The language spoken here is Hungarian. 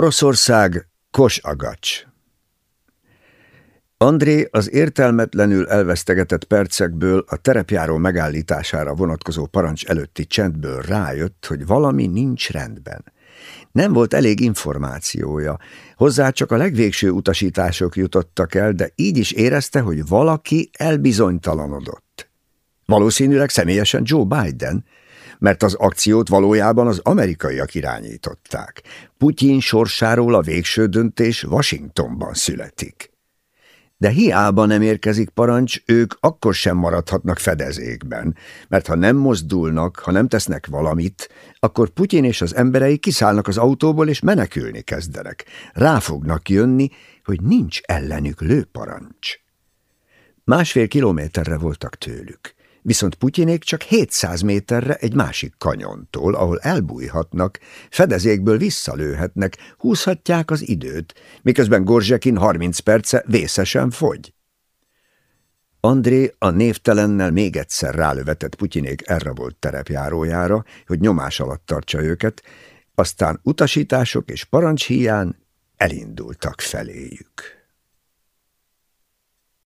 Oroszország, Kosagacs André az értelmetlenül elvesztegetett percekből a terepjáró megállítására vonatkozó parancs előtti csendből rájött, hogy valami nincs rendben. Nem volt elég információja, hozzá csak a legvégső utasítások jutottak el, de így is érezte, hogy valaki elbizonytalanodott. Valószínűleg személyesen Joe Biden, mert az akciót valójában az amerikaiak irányították. Putyin sorsáról a végső döntés Washingtonban születik. De hiába nem érkezik parancs, ők akkor sem maradhatnak fedezékben, mert ha nem mozdulnak, ha nem tesznek valamit, akkor Putyin és az emberei kiszállnak az autóból és menekülni kezdenek. Rá fognak jönni, hogy nincs ellenük lőparancs. Másfél kilométerre voltak tőlük viszont Putyinék csak 700 méterre egy másik kanyontól, ahol elbújhatnak, fedezékből visszalőhetnek, húzhatják az időt, miközben Gorzsekin 30 perce vészesen fogy. André a névtelennel még egyszer rálövetett Putyinék elrabolt terepjárójára, hogy nyomás alatt tartsa őket, aztán utasítások és parancs hiány elindultak feléjük.